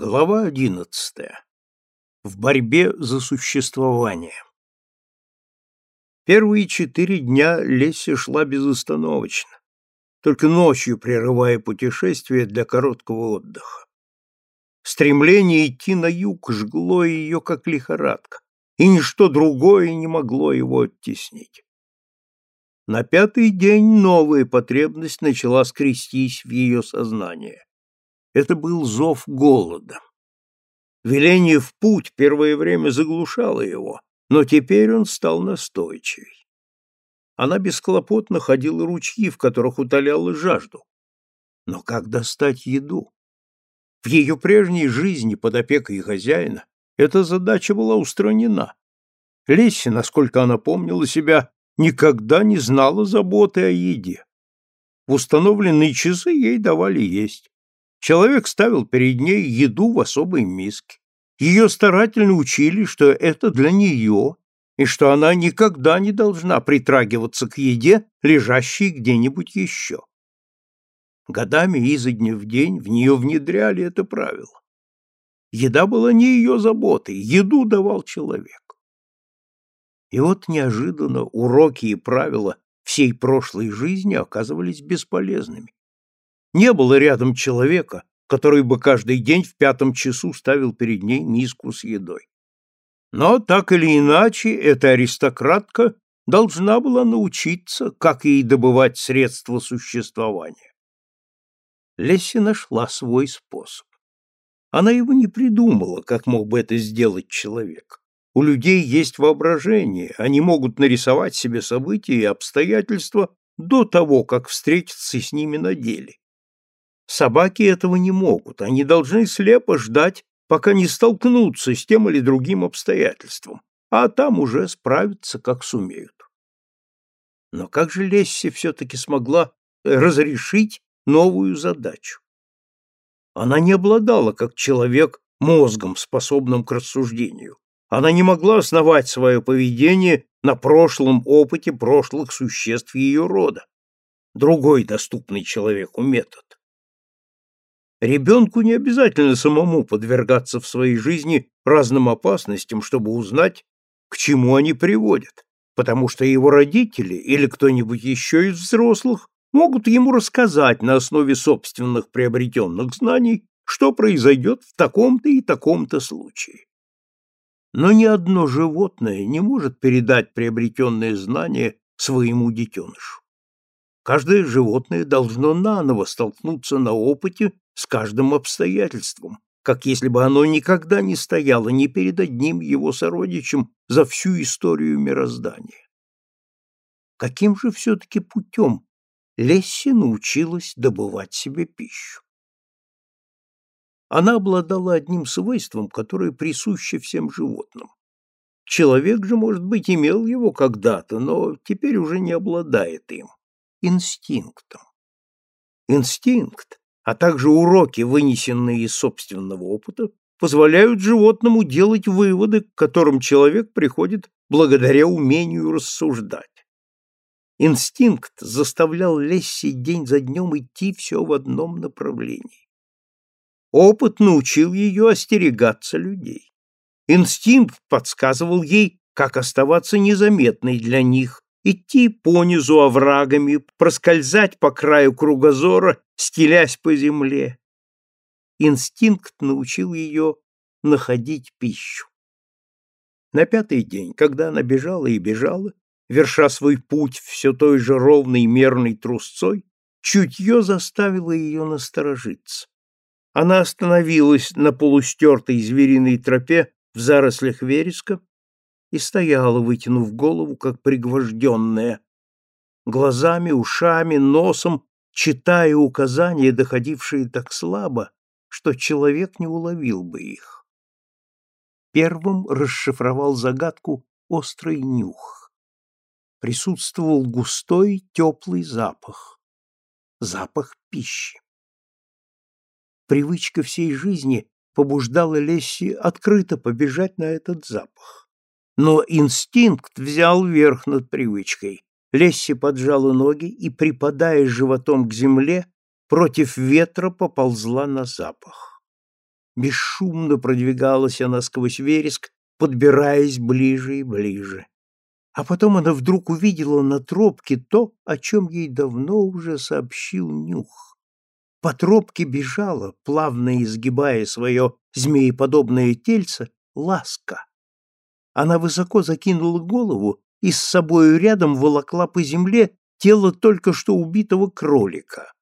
Глава одиннадцатая. В борьбе за существование. Первые четыре дня Леся шла безостановочно, только ночью прерывая путешествие для короткого отдыха. Стремление идти на юг жгло ее, как лихорадка, и ничто другое не могло его оттеснить. На пятый день новая потребность начала скрестись в ее сознание. Это был зов голода. Веление в путь первое время заглушало его, но теперь он стал настойчивей. Она бесклопотно ходила ручьи, в которых утоляла жажду. Но как достать еду? В ее прежней жизни под опекой хозяина эта задача была устранена. Леся, насколько она помнила себя, никогда не знала заботы о еде. В установленные часы ей давали есть. Человек ставил перед ней еду в особой миске. Ее старательно учили, что это для нее, и что она никогда не должна притрагиваться к еде, лежащей где-нибудь еще. Годами изо дня в день в нее внедряли это правило. Еда была не ее заботой, еду давал человек. И вот неожиданно уроки и правила всей прошлой жизни оказывались бесполезными. Не было рядом человека, который бы каждый день в пятом часу ставил перед ней миску с едой. Но так или иначе эта аристократка должна была научиться, как ей добывать средства существования. Лесси нашла свой способ. Она его не придумала, как мог бы это сделать человек. У людей есть воображение, они могут нарисовать себе события и обстоятельства до того, как встретиться с ними на деле. Собаки этого не могут, они должны слепо ждать, пока не столкнутся с тем или другим обстоятельством, а там уже справятся, как сумеют. Но как же Лесси все-таки смогла разрешить новую задачу? Она не обладала, как человек, мозгом, способным к рассуждению. Она не могла основать свое поведение на прошлом опыте прошлых существ ее рода. Другой доступный человеку метод. Ребенку не обязательно самому подвергаться в своей жизни разным опасностям, чтобы узнать, к чему они приводят, потому что его родители или кто-нибудь еще из взрослых могут ему рассказать на основе собственных приобретенных знаний, что произойдет в таком-то и таком-то случае. Но ни одно животное не может передать приобретенные знания своему детенышу. Каждое животное должно наново столкнуться на опыте с каждым обстоятельством, как если бы оно никогда не стояло ни перед одним его сородичем за всю историю мироздания. Каким же все-таки путем Лесси научилась добывать себе пищу? Она обладала одним свойством, которое присуще всем животным. Человек же, может быть, имел его когда-то, но теперь уже не обладает им – инстинктом. Инстинкт а также уроки, вынесенные из собственного опыта, позволяют животному делать выводы, к которым человек приходит благодаря умению рассуждать. Инстинкт заставлял Лесси день за днем идти все в одном направлении. Опыт научил ее остерегаться людей. Инстинкт подсказывал ей, как оставаться незаметной для них, идти понизу оврагами, проскользать по краю кругозора, стелясь по земле. Инстинкт научил ее находить пищу. На пятый день, когда она бежала и бежала, верша свой путь все той же ровной мерной трусцой, чутье заставило ее насторожиться. Она остановилась на полустертой звериной тропе в зарослях вереска и стояла, вытянув голову, как пригвожденная, глазами, ушами, носом, читая указания, доходившие так слабо, что человек не уловил бы их. Первым расшифровал загадку острый нюх. Присутствовал густой теплый запах. Запах пищи. Привычка всей жизни побуждала Лесси открыто побежать на этот запах. Но инстинкт взял верх над привычкой. Лесси поджала ноги и, припадая животом к земле, против ветра поползла на запах. Бесшумно продвигалась она сквозь вереск, подбираясь ближе и ближе. А потом она вдруг увидела на тропке то, о чем ей давно уже сообщил нюх. По тропке бежала, плавно изгибая свое змееподобное тельце, ласка. Она высоко закинула голову и с собою рядом волокла по земле тело только что убитого кролика.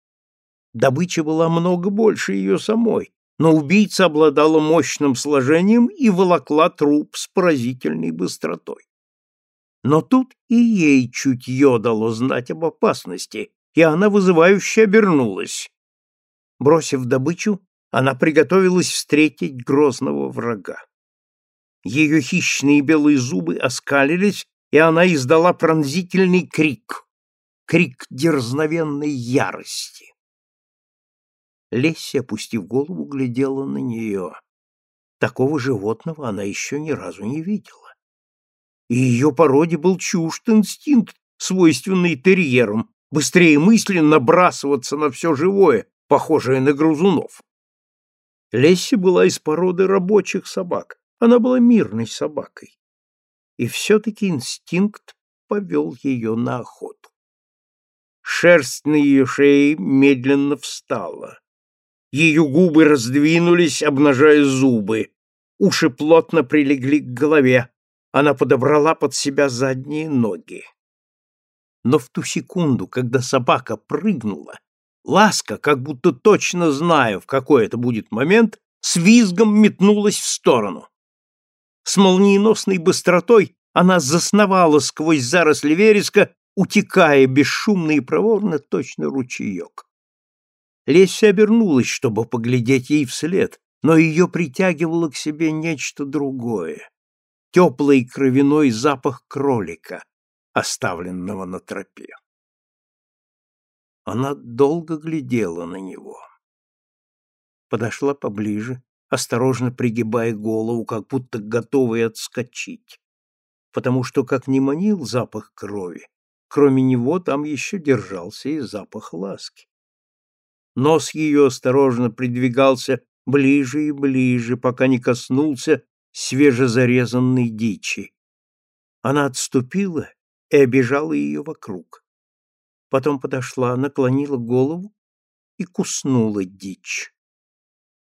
Добыча была много больше ее самой, но убийца обладала мощным сложением и волокла труп с поразительной быстротой. Но тут и ей чутье дало знать об опасности, и она вызывающе обернулась. Бросив добычу, она приготовилась встретить грозного врага. Ее хищные белые зубы оскалились, и она издала пронзительный крик, крик дерзновенной ярости. Лесси, опустив голову, глядела на нее. Такого животного она еще ни разу не видела. И ее породе был чужд инстинкт, свойственный терьерам, быстрее мысли набрасываться на все живое, похожее на грызунов. Лесси была из породы рабочих собак, она была мирной собакой. И все-таки инстинкт повел ее на охоту. Шерсть на ее шее медленно встала. Ее губы раздвинулись, обнажая зубы. Уши плотно прилегли к голове. Она подобрала под себя задние ноги. Но в ту секунду, когда собака прыгнула, Ласка, как будто точно зная, в какой это будет момент, с визгом метнулась в сторону. С молниеносной быстротой она засновала сквозь заросли вереска, утекая бесшумно и проворно точно ручеек. Леся обернулась, чтобы поглядеть ей вслед, но ее притягивало к себе нечто другое. Теплый кровяной запах кролика, оставленного на тропе. Она долго глядела на него. Подошла поближе, осторожно пригибая голову, как будто готовая отскочить. Потому что, как не манил запах крови, кроме него там еще держался и запах ласки. Нос ее осторожно придвигался ближе и ближе, пока не коснулся свежезарезанной дичи. Она отступила и обежала ее вокруг. Потом подошла, наклонила голову и куснула дичь.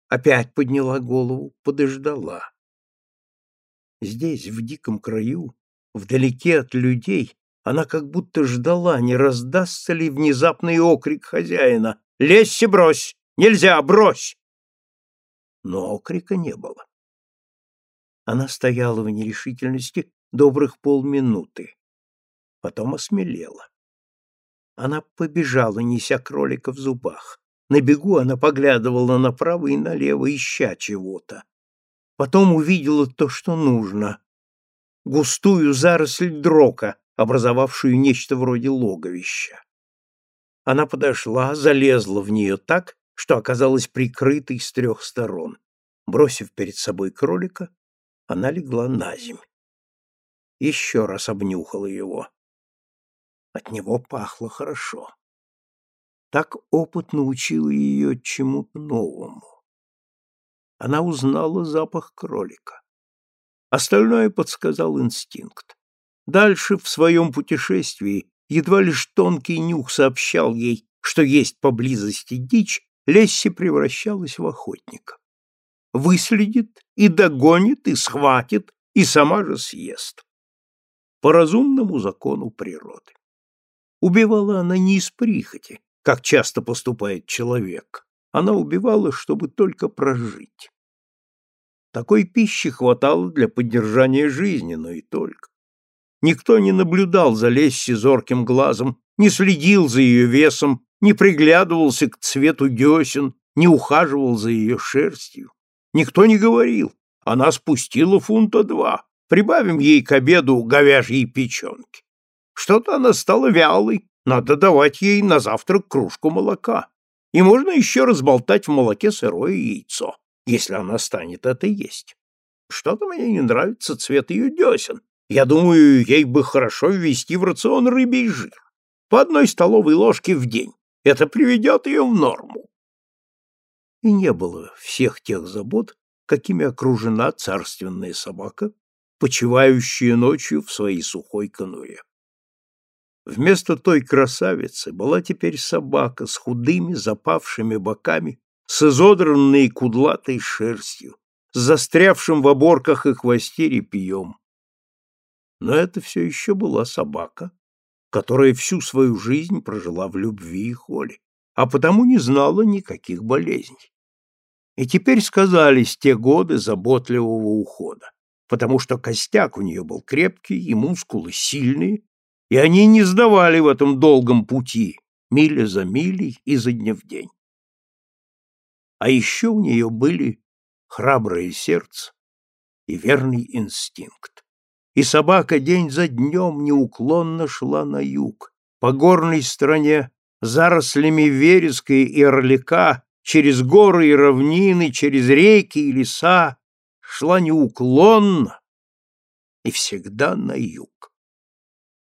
Опять подняла голову, подождала. Здесь, в диком краю, вдалеке от людей, она как будто ждала, не раздастся ли внезапный окрик хозяина Лезь и брось! Нельзя, брось!» Но окрика не было. Она стояла в нерешительности добрых полминуты. Потом осмелела. Она побежала, неся кролика в зубах. На бегу она поглядывала направо и налево, ища чего-то. Потом увидела то, что нужно. Густую заросль дрока, образовавшую нечто вроде логовища. Она подошла, залезла в нее так, что оказалась прикрытой с трех сторон. Бросив перед собой кролика, она легла на землю. Еще раз обнюхала его. От него пахло хорошо. Так опыт научил ее чему-то новому. Она узнала запах кролика. Остальное подсказал инстинкт. Дальше в своем путешествии Едва лишь тонкий нюх сообщал ей, что есть поблизости дичь, Лесси превращалась в охотника. Выследит и догонит, и схватит, и сама же съест. По разумному закону природы. Убивала она не из прихоти, как часто поступает человек. Она убивала, чтобы только прожить. Такой пищи хватало для поддержания жизни, но и только. Никто не наблюдал за Лесси зорким глазом, не следил за ее весом, не приглядывался к цвету десен, не ухаживал за ее шерстью. Никто не говорил, она спустила фунта два, прибавим ей к обеду говяжьей печенки. Что-то она стала вялой, надо давать ей на завтрак кружку молока. И можно еще разболтать в молоке сырое яйцо, если она станет это есть. Что-то мне не нравится цвет ее десен, я думаю, ей бы хорошо ввести в рацион рыбий жир. По одной столовой ложке в день. Это приведет ее в норму. и не было всех тех забот, какими окружена царственная собака, почивающая ночью в своей сухой конуре. Вместо той красавицы была теперь собака с худыми запавшими боками, с изодранной кудлатой шерстью, с застрявшим в оборках и хвосте репьем. Но это все еще была собака, которая всю свою жизнь прожила в любви и холе, а потому не знала никаких болезней. И теперь сказались те годы заботливого ухода, потому что костяк у нее был крепкий и мускулы сильные, и они не сдавали в этом долгом пути, миля за милей за дня в день. А еще у нее были храброе сердце и верный инстинкт. И собака день за днем неуклонно шла на юг, по горной стране, зарослями вереска и орлика, через горы и равнины, через реки и леса, шла неуклонно и всегда на юг.